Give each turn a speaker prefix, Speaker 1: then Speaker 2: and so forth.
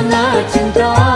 Speaker 1: Karena cinta